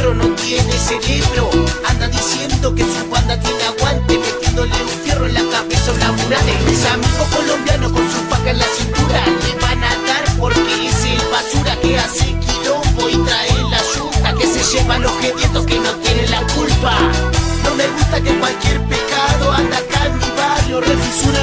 perro no tiene cerebro. Anda diciendo que su banda tiene aguante Metiéndole un fierro en la cabeza a la muralla Mis amigos colombianos con su faca en la cintura. Le van a dar porque es el basura que hace quilombo Y trae la yuta que se lleva a los gedientos que no tienen la culpa. No me gusta que cualquier pecado anda acá en mi barrio Refisura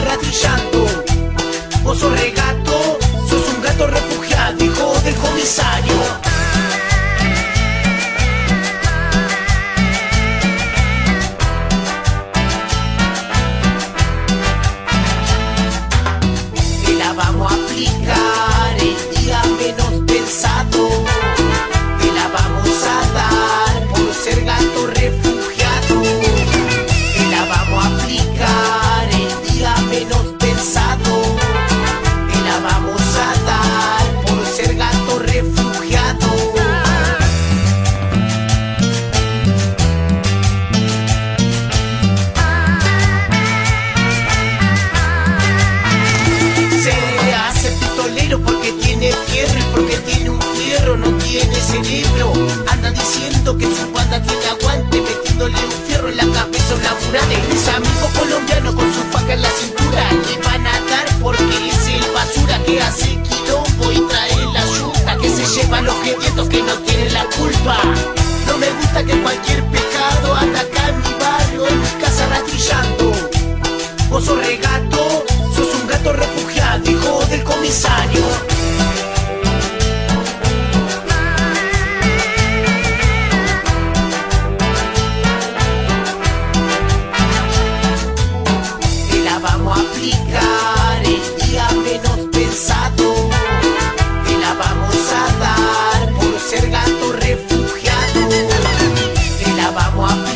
Anda diciendo que su banda tiene aguante Metiéndole un fierro en la cabeza a una murade Mis amigos colombianos con su faca en la cintura Le van a dar porque es el basura Que hace quilombo y trae la yuta Que se lleva a los gedietos que no tienen la culpa. No me gusta que cualquier pecado Ataca en mi barrio, en mi casa rastrillando. Vos sos regato, sos un gato refugiado Hijo del comisario. vamos a